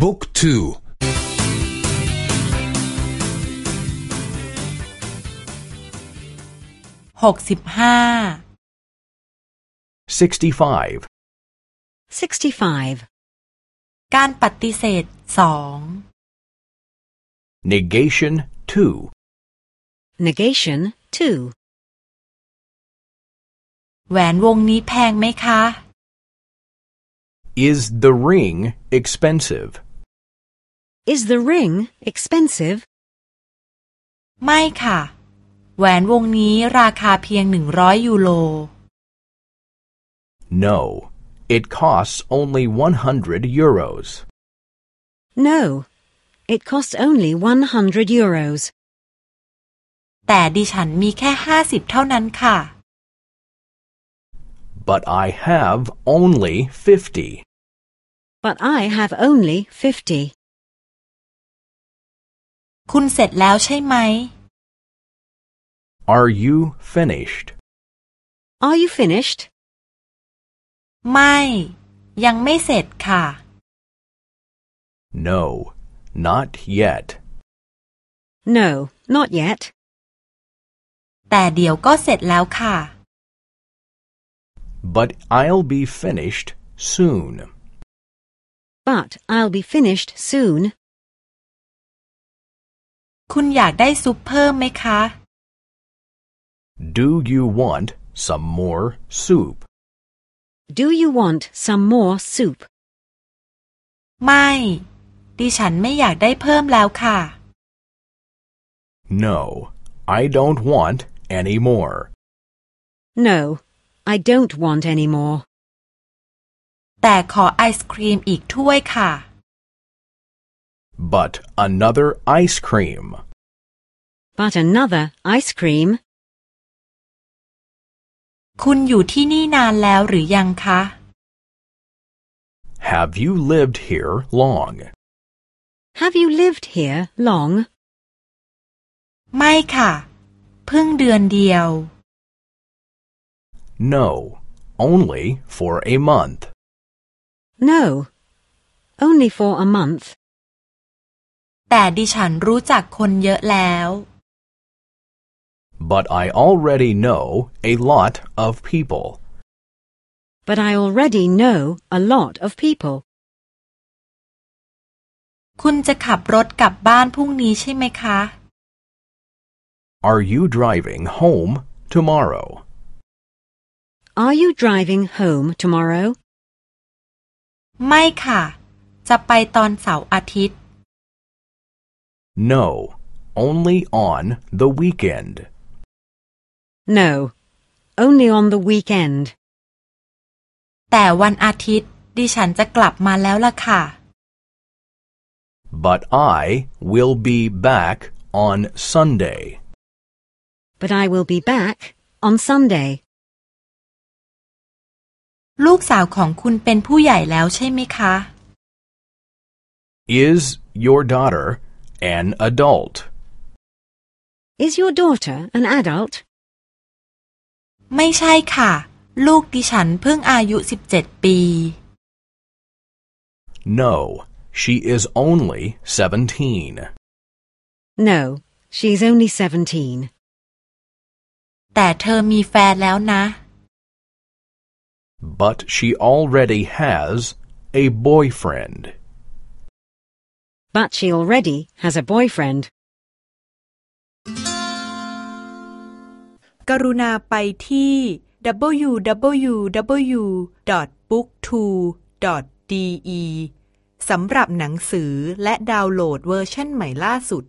บุ๊กทูหกสิบห้า 65. 65. การปฏิเสธสอง Negation 2. Negation 2. แหวนวงนี้แพงไหมคะ Is the ring expensive? Is the ring expensive? ไม่ค่ะ แหวนวงนี้ราคาเพียงหนึ่งร้อยยูโร No. It costs only 100 euros. No. It costs only 100 euros. แต่ดิฉันมีแค่ห้าสิบเท่านั้นค่ะ But I have only 50. But I have only 50. คุณเสร็จแล้วใช่ไหม Are you finished? Are you finished? ไม่ ยังไม่เสร็จค่ะ No. Not yet. No, not yet. แต่เดี๋ยวก็เสร็จแล้วค่ะ But I'll be finished soon. But I'll be finished soon. คุณอยากได้ซุปเพิ่มไหมคะ Do you want some more soup? Do you want some more soup? ไม่ ดิฉันไม่อยากได้เพิ่มแล้วค่ะ No. I don't want any more. No, I don't want any more. แต่ขอไอศครีมอีกถ้วยค่ะ But another ice cream. But another ice cream. คุณอยู่ที่นี่นานแล้วหรือยังคะ Have you lived here long? Have you lived here long? ไม่ค่ะ เพิ่งเดือนเดียว No. Only for a month. No. Only for a month. แต่ดิฉันรู้จักคนเยอะแล้ว But I already know a lot of people. But I already know a lot of people. คุณจะขับรถกลับบ้านพรุ่งนี้ใช่ไหมคะ Are you driving home tomorrow? Are you driving home tomorrow? ไม่ค่ะ จะไปตอนเสาร์อาทิตย์ No. Only on the weekend. No. Only on the weekend. แต่วันอาทิตย์ ดิฉันจะกลับมาแล้วล่ะค่ะ But I will be back on Sunday. But I will be back on Sunday. ลูกสาวของคุณเป็นผู้ใหญ่แล้วใช่ไหมคะ Is your daughter an adult? Is your daughter an adult? ไม่ใช่ค่ะ ลูกดิฉันเพิ่งอายุสิบเจ็ดปี No. She is only 17. No, she's only 17. แต่เธอมีแฟนแล้วนะ But she already has a boyfriend. But she already has a boyfriend. กรุณาไปที่ www.booktwo.de สำหรับหนังสือและดาวน์โหลดเวอร์ชันใหม่ล่าสุด